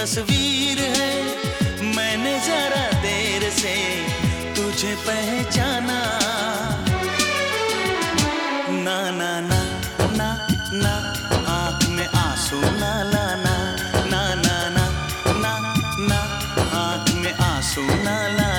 तस्वीर है। मैंने जरा देर से तुझे पहचाना। ना ना ना ना ना, आँख में आँसू ना लाना। ना ना ना ना ना, आँख में आँसू ना लाना।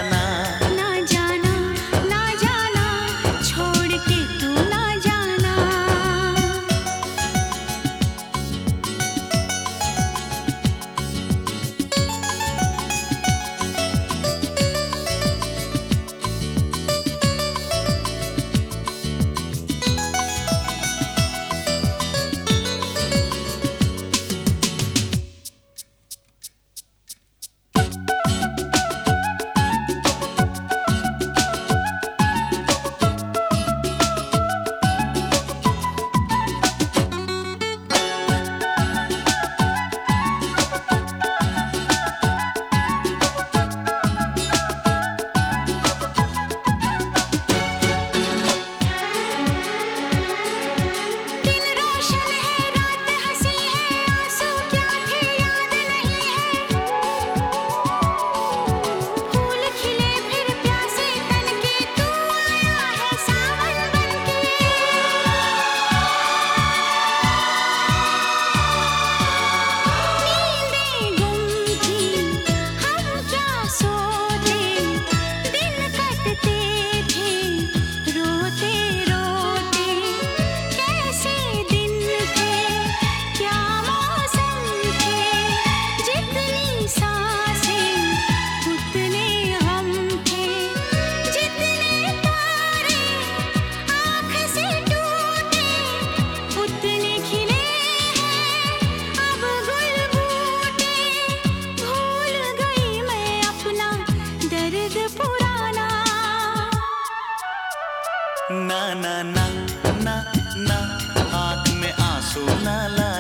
la la.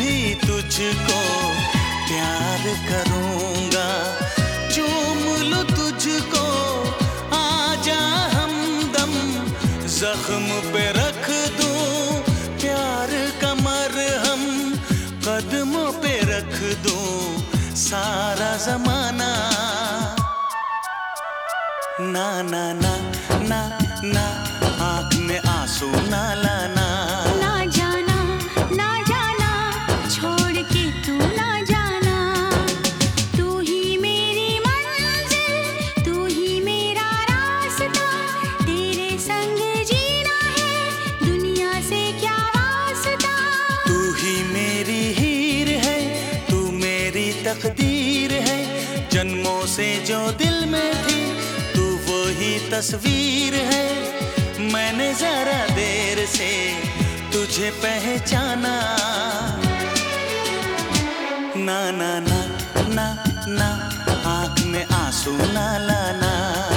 भी तुझको प्यार करूँगा। चूम लो तुझको, आजा हमदम। जख्म पे रख दू, प्यार कमर हम कदमों पे रख दो, सारा जमाना। ना ना ना ना ना, आँख में आँसू ना ला तस्वीर है। मैंने जरा देर से तुझे पहचाना। ना ना ना ना ना, आँख में आँसू ना लाना।